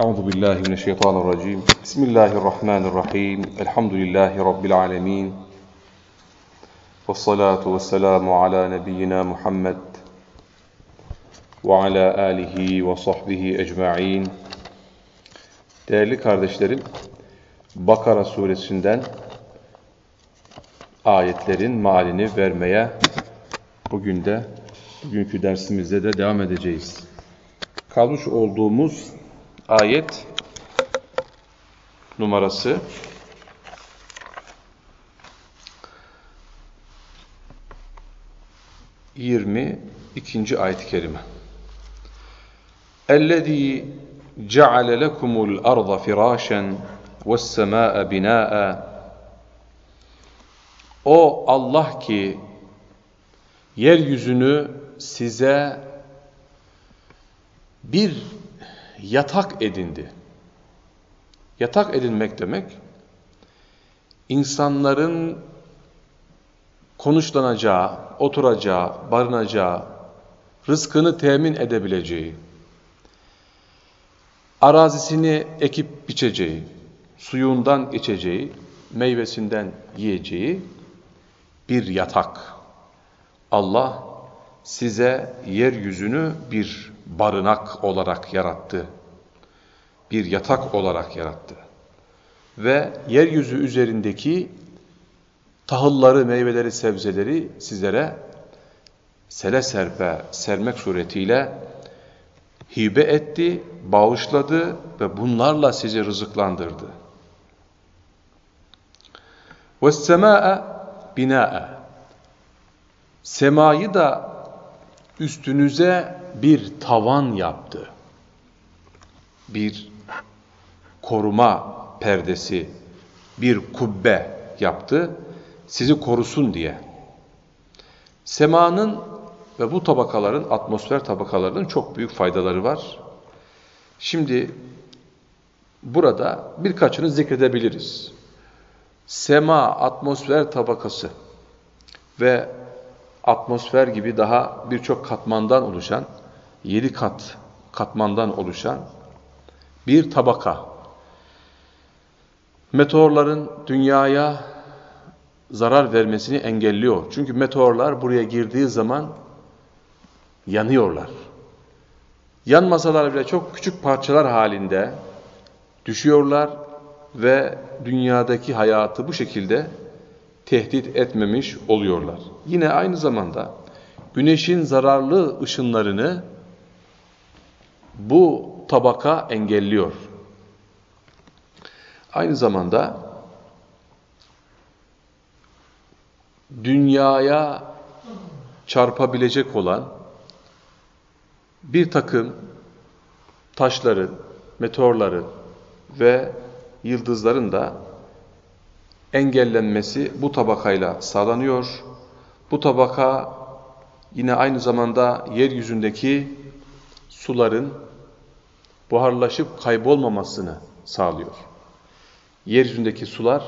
أعوذ بالله من الشيطان الرجيم بسم الله الرحمن الرحيم الحمد لله رب العالمين والصلاة والسلام على نبينا محمد وعلى آله وصحبه أجمعين Değerli kardeşlerim, Bakara suresinden ayetlerin malini vermeye bugün de bugünkü dersimizde de devam edeceğiz. Kalmış olduğumuz ayet numarası yirmi ikinci ayet-i kerime. اَلَّذ۪ي جَعَلَ لَكُمُ الْأَرْضَ فِرَاشًا وَالسَّمَاءَ بِنَاءً O Allah ki yeryüzünü size bir yatak edindi. Yatak edinmek demek, insanların konuşlanacağı, oturacağı, barınacağı, rızkını temin edebileceği, arazisini ekip biçeceği, suyundan içeceği, meyvesinden yiyeceği bir yatak. Allah size yeryüzünü bir barınak olarak yarattı. Bir yatak olarak yarattı. Ve yeryüzü üzerindeki tahılları, meyveleri, sebzeleri sizlere sele serpe sermek suretiyle hibe etti, bağışladı ve bunlarla sizi rızıklandırdı. وَالسَّمَاءَ بِنَاءَ Semayı da üstünüze bir tavan yaptı. Bir koruma perdesi, bir kubbe yaptı, sizi korusun diye. Semanın ve bu tabakaların, atmosfer tabakalarının çok büyük faydaları var. Şimdi burada birkaçını zikredebiliriz. Sema, atmosfer tabakası ve atmosfer gibi daha birçok katmandan oluşan, yedi kat katmandan oluşan bir tabaka. Meteorların dünyaya zarar vermesini engelliyor. Çünkü meteorlar buraya girdiği zaman yanıyorlar. Yanmasalar bile çok küçük parçalar halinde düşüyorlar ve dünyadaki hayatı bu şekilde tehdit etmemiş oluyorlar. Yine aynı zamanda güneşin zararlı ışınlarını bu tabaka engelliyor. Aynı zamanda dünyaya çarpabilecek olan bir takım taşların, meteorların ve yıldızların da engellenmesi bu tabakayla sağlanıyor. Bu tabaka yine aynı zamanda yeryüzündeki suların buharlaşıp kaybolmamasını sağlıyor. Yeryüzündeki sular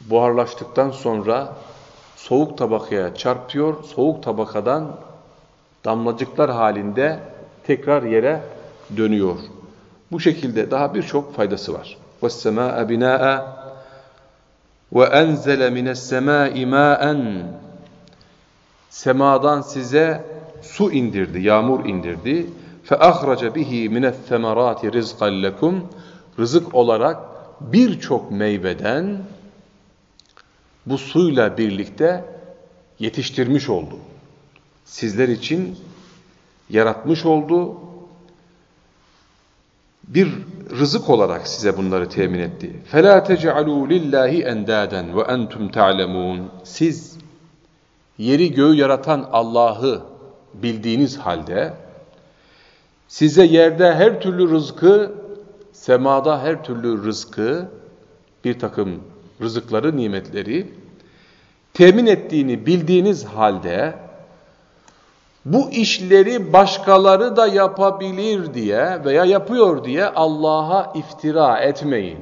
buharlaştıktan sonra soğuk tabakaya çarpıyor, soğuk tabakadan damlacıklar halinde tekrar yere dönüyor. Bu şekilde daha birçok faydası var. وَالسَّمَاءَ بِنَاءً وَاَنْزَلَ مِنَ السَّمَاءِ مَاءً Semadan size su indirdi, yağmur indirdi. فَأَخْرَجَ بِهِ مِنَ الثَّمَرَاتِ رِزْقًا لَكُمْ Rızık olarak birçok meyveden bu suyla birlikte yetiştirmiş oldu. Sizler için yaratmış oldu. Bir rızık olarak size bunları temin etti. فَلَا تَجْعَلُوا لِلّٰهِ اَنْدَادًا وَاَنْتُمْ تَعْلَمُونَ Siz yeri göğü yaratan Allah'ı bildiğiniz halde size yerde her türlü rızkı, semada her türlü rızkı, bir takım rızıkları, nimetleri temin ettiğini bildiğiniz halde bu işleri başkaları da yapabilir diye veya yapıyor diye Allah'a iftira etmeyin.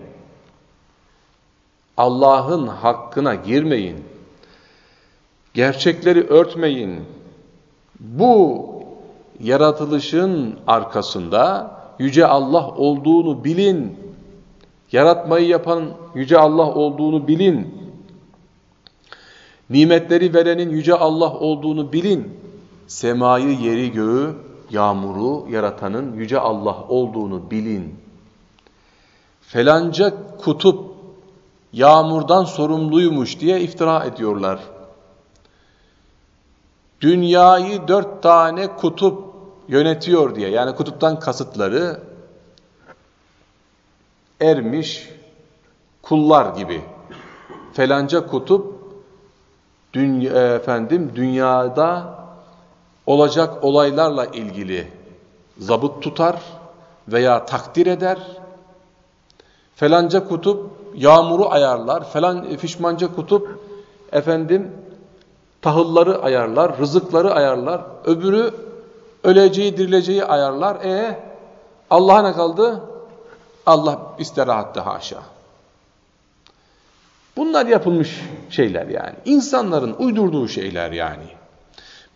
Allah'ın hakkına girmeyin. Gerçekleri örtmeyin. Bu yaratılışın arkasında Yüce Allah olduğunu bilin. Yaratmayı yapan Yüce Allah olduğunu bilin. Nimetleri verenin Yüce Allah olduğunu bilin. Semayı, yeri, göğü, yağmuru yaratanın Yüce Allah olduğunu bilin. Felanca kutup yağmurdan sorumluymuş diye iftira ediyorlar. Dünyayı dört tane kutup yönetiyor diye. Yani kutuptan kasıtları ermiş kullar gibi. Felanca kutup dünya, efendim dünyada olacak olaylarla ilgili zabıt tutar veya takdir eder. Felanca kutup yağmuru ayarlar. Falan fişmanca kutup efendim tahılları ayarlar, rızıkları ayarlar. Öbürü öleceği, dirileceği ayarlar. E Allah'a ne kaldı? Allah istirahatte haşa. Bunlar yapılmış şeyler yani. İnsanların uydurduğu şeyler yani.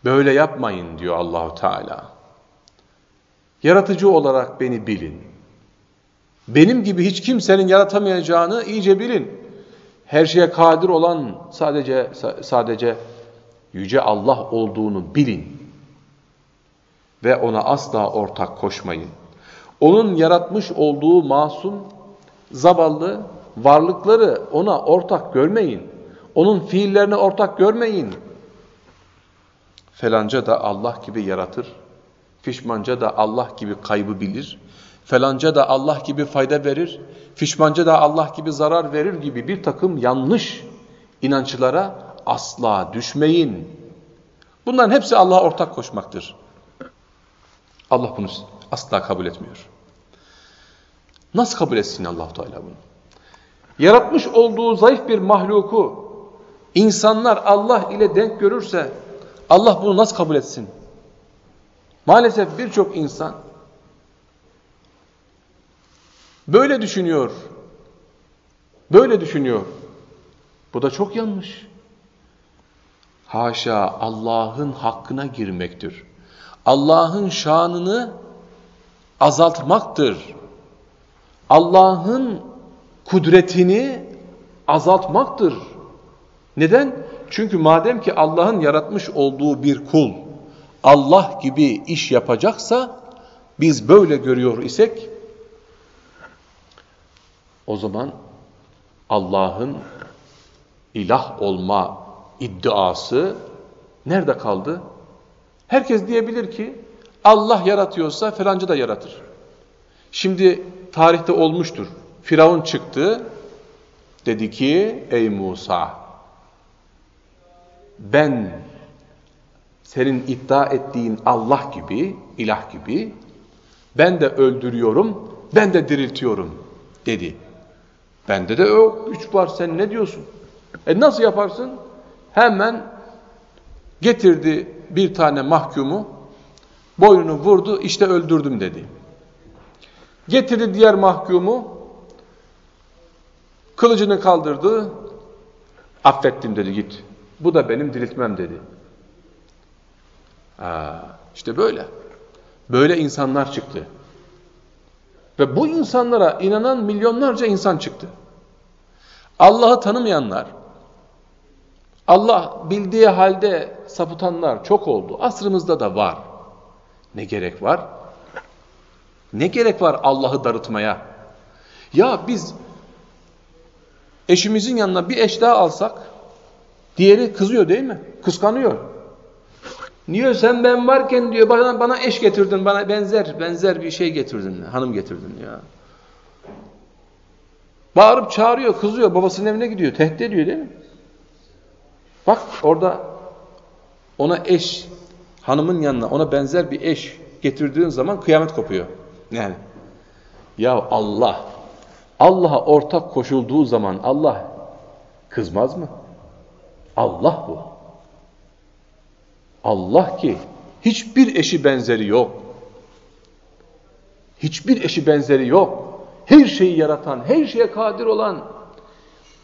Böyle yapmayın diyor Allahu Teala. Yaratıcı olarak beni bilin. Benim gibi hiç kimsenin yaratamayacağını iyice bilin. Her şeye kadir olan sadece sadece yüce Allah olduğunu bilin. Ve ona asla ortak koşmayın. Onun yaratmış olduğu masum, zavallı varlıkları ona ortak görmeyin. Onun fiillerine ortak görmeyin. Felanca da Allah gibi yaratır. Fişmanca da Allah gibi kaybı bilir. Felanca da Allah gibi fayda verir. Fişmanca da Allah gibi zarar verir gibi bir takım yanlış inançlara asla düşmeyin. Bunların hepsi Allah'a ortak koşmaktır. Allah bunu asla kabul etmiyor. Nasıl kabul etsin allah Teala bunu? Yaratmış olduğu zayıf bir mahluku insanlar Allah ile denk görürse Allah bunu nasıl kabul etsin? Maalesef birçok insan böyle düşünüyor. Böyle düşünüyor. Bu da çok yanlış. Haşa Allah'ın hakkına girmektir. Allah'ın şanını azaltmaktır. Allah'ın kudretini azaltmaktır. Neden? Çünkü madem ki Allah'ın yaratmış olduğu bir kul Allah gibi iş yapacaksa biz böyle görüyor isek o zaman Allah'ın ilah olma iddiası nerede kaldı? Herkes diyebilir ki Allah yaratıyorsa falancı da yaratır. Şimdi tarihte olmuştur. Firavun çıktı. Dedi ki ey Musa ben senin iddia ettiğin Allah gibi, ilah gibi ben de öldürüyorum, ben de diriltiyorum dedi. Bende de o güç var sen ne diyorsun? E nasıl yaparsın? Hemen getirdi bir tane mahkumu, boynunu vurdu, işte öldürdüm dedi. Getirdi diğer mahkumu, kılıcını kaldırdı, affettim dedi git. Bu da benim diriltmem dedi. Aa, işte böyle. Böyle insanlar çıktı. Ve bu insanlara inanan milyonlarca insan çıktı. Allah'ı tanımayanlar, Allah bildiği halde sapıtanlar çok oldu. Asrımızda da var. Ne gerek var? Ne gerek var Allah'ı darıtmaya? Ya biz eşimizin yanına bir eş daha alsak, diğeri kızıyor değil mi? Kıskanıyor. Niye sen ben varken diyor bana, bana eş getirdin, bana benzer benzer bir şey getirdin, hanım getirdin ya. Bağırıp çağırıyor, kızıyor, babasının evine gidiyor, tehdit ediyor değil mi? Bak orada ona eş, hanımın yanına ona benzer bir eş getirdiğin zaman kıyamet kopuyor. Yani ya Allah, Allah'a ortak koşulduğu zaman Allah kızmaz mı? Allah bu. Allah ki hiçbir eşi benzeri yok. Hiçbir eşi benzeri yok. Her şeyi yaratan, her şeye kadir olan,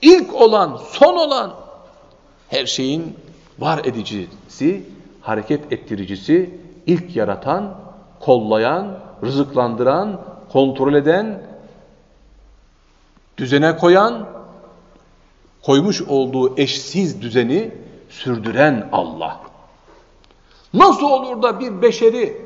ilk olan, son olan, her şeyin var edicisi, hareket ettiricisi, ilk yaratan, kollayan, rızıklandıran, kontrol eden, düzene koyan, koymuş olduğu eşsiz düzeni sürdüren Allah. Nasıl olur da bir beşeri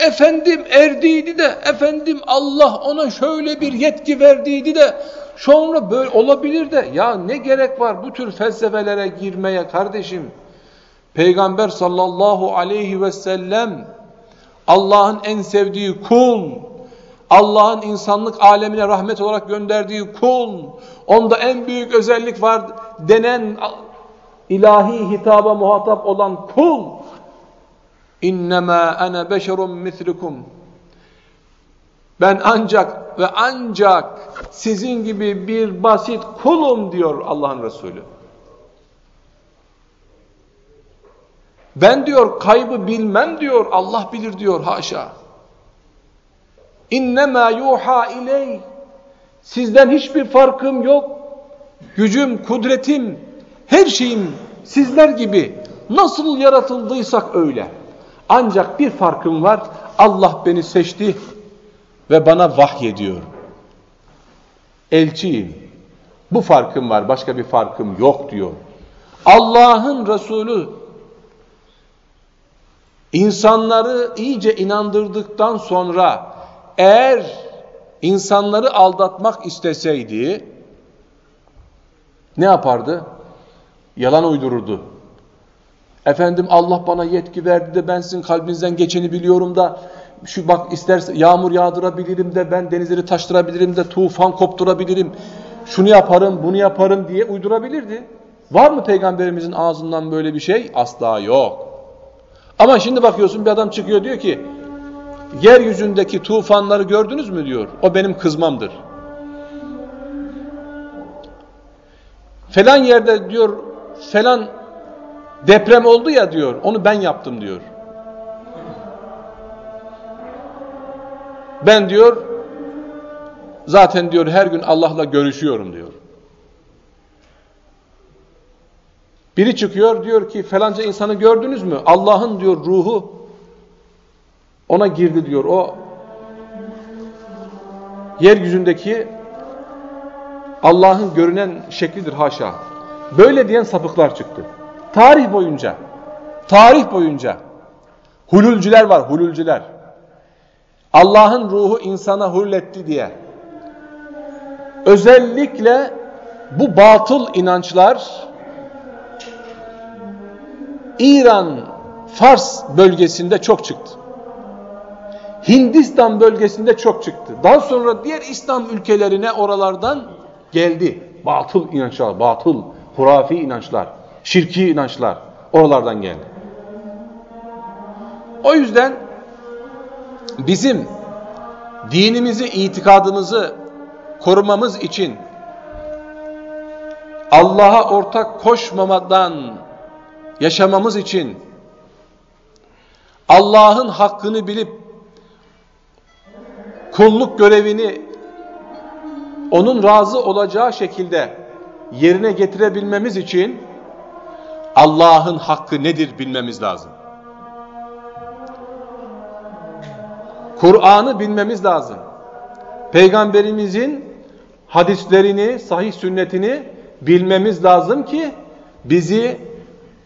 efendim erdiydi de efendim Allah ona şöyle bir yetki verdiydi de sonra böyle olabilir de ya ne gerek var bu tür felsefelere girmeye kardeşim? Peygamber sallallahu aleyhi ve sellem Allah'ın en sevdiği kul, Allah'ın insanlık alemine rahmet olarak gönderdiği kul, onda en büyük özellik var denen ilahi hitaba muhatap olan kul. İnnemâ ene beşerun mislukum. Ben ancak ve ancak sizin gibi bir basit kulum diyor Allah'ın Resulü. Ben diyor kaybı bilmem diyor Allah bilir diyor haşa. İnnemâ yuha iley. Sizden hiçbir farkım yok. Gücüm, kudretim, her şeyim sizler gibi nasıl yaratıldıysak öyle. Ancak bir farkım var. Allah beni seçti ve bana vahyediyor. Elçiyim. Bu farkım var. Başka bir farkım yok diyor. Allah'ın Resulü insanları iyice inandırdıktan sonra eğer insanları aldatmak isteseydi ne yapardı? Yalan uydururdu. Efendim Allah bana yetki verdi de ben sizin kalbinizden geçeni biliyorum da şu bak isterse yağmur yağdırabilirim de ben denizleri taştırabilirim de tufan kopturabilirim. Şunu yaparım bunu yaparım diye uydurabilirdi. Var mı peygamberimizin ağzından böyle bir şey? Asla yok. Ama şimdi bakıyorsun bir adam çıkıyor diyor ki yeryüzündeki tufanları gördünüz mü diyor. O benim kızmamdır. Falan yerde diyor falan deprem oldu ya diyor. Onu ben yaptım diyor. Ben diyor zaten diyor her gün Allah'la görüşüyorum diyor. Biri çıkıyor diyor ki falanca insanı gördünüz mü? Allah'ın diyor ruhu ona girdi diyor. O yeryüzündeki Allah'ın görünen şeklidir haşa. Böyle diyen sapıklar çıktı. Tarih boyunca, tarih boyunca hululcüler var, hululcüler. Allah'ın ruhu insana hulletti diye. Özellikle bu batıl inançlar İran, Fars bölgesinde çok çıktı. Hindistan bölgesinde çok çıktı. Daha sonra diğer İslam ülkelerine oralardan geldi. Batıl inançlar, batıl, hurafi inançlar, şirki inançlar oralardan geldi. O yüzden bizim dinimizi, itikadımızı korumamız için Allah'a ortak koşmamadan yaşamamız için Allah'ın hakkını bilip kulluk görevini onun razı olacağı şekilde yerine getirebilmemiz için Allah'ın hakkı nedir bilmemiz lazım. Kur'an'ı bilmemiz lazım. Peygamberimizin hadislerini, sahih sünnetini bilmemiz lazım ki bizi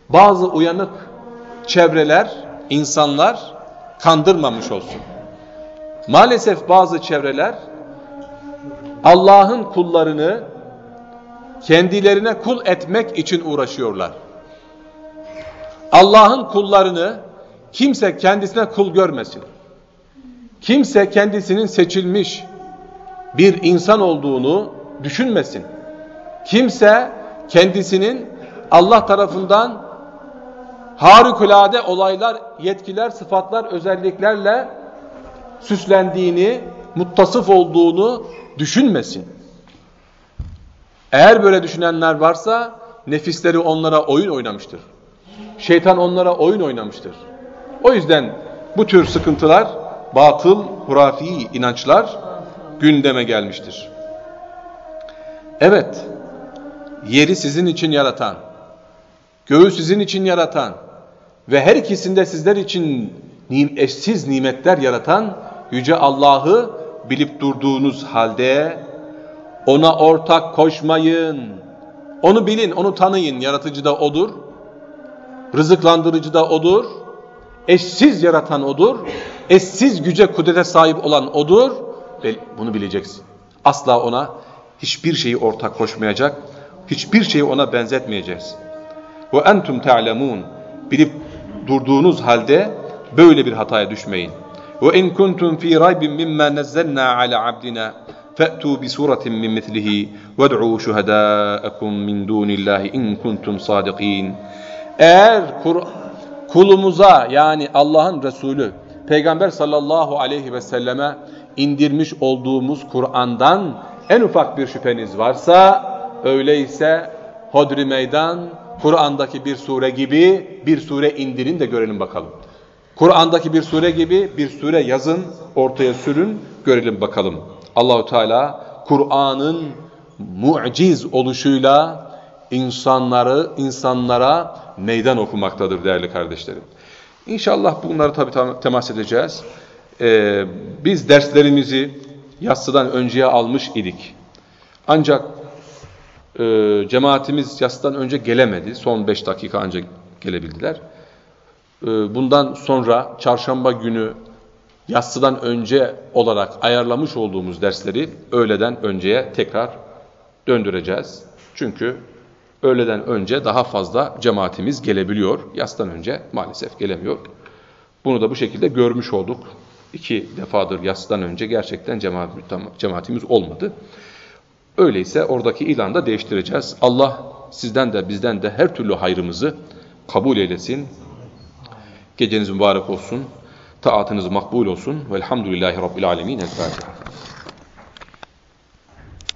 bazı uyanık çevreler, insanlar kandırmamış olsun. Maalesef bazı çevreler Allah'ın kullarını kendilerine kul etmek için uğraşıyorlar. Allah'ın kullarını kimse kendisine kul görmesin. Kimse kendisinin seçilmiş bir insan olduğunu düşünmesin. Kimse kendisinin Allah tarafından harikulade olaylar, yetkiler, sıfatlar, özelliklerle süslendiğini, muttasıf olduğunu düşünmesin. Eğer böyle düşünenler varsa nefisleri onlara oyun oynamıştır. Şeytan onlara oyun oynamıştır. O yüzden bu tür sıkıntılar, batıl, hurafi inançlar gündeme gelmiştir. Evet, yeri sizin için yaratan, göğü sizin için yaratan, ve her ikisinde sizler için eşsiz nimetler yaratan Yüce Allah'ı bilip durduğunuz halde ona ortak koşmayın. Onu bilin, onu tanıyın. Yaratıcı da O'dur. Rızıklandırıcı da O'dur. Eşsiz yaratan O'dur. Eşsiz güce, kudrete sahip olan O'dur. Ve bunu bileceksin. Asla ona hiçbir şeyi ortak koşmayacak. Hiçbir şeyi ona benzetmeyeceğiz. Ve entum ta'lemun. Bilip durduğunuz halde böyle bir hataya düşmeyin. Ve in kuntum fi raybin mimma nazzalna ala abdina fa'tu bi suratin min mislihi ve'd'u şuhada'akum min dunillahi in kuntum sadiqin. Eğer kulumuza yani Allah'ın Resulü Peygamber sallallahu aleyhi ve selleme indirmiş olduğumuz Kur'an'dan en ufak bir şüpheniz varsa öyleyse hodri meydan Kur'an'daki bir sure gibi bir sure indirin de görelim bakalım. Kur'an'daki bir sure gibi bir sure yazın, ortaya sürün, görelim bakalım. Allahu Teala Kur'an'ın muciz oluşuyla insanları insanlara meydan okumaktadır değerli kardeşlerim. İnşallah bunları tabii temas edeceğiz. Ee, biz derslerimizi yassıdan önceye almış idik. Ancak e, cemaatimiz yassıdan önce gelemedi. Son beş dakika ancak gelebildiler. E, bundan sonra çarşamba günü yassıdan önce olarak ayarlamış olduğumuz dersleri öğleden önceye tekrar döndüreceğiz. Çünkü öğleden önce daha fazla cemaatimiz gelebiliyor. Yastan önce maalesef gelemiyor. Bunu da bu şekilde görmüş olduk. İki defadır yastan önce gerçekten cemaat, cemaatimiz olmadı. Öyleyse oradaki ilanı da değiştireceğiz. Allah sizden de bizden de her türlü hayrımızı kabul eylesin. Geceniz mübarek olsun. Taatınız makbul olsun. Velhamdülillahi Rabbil Alemin. El Fatiha.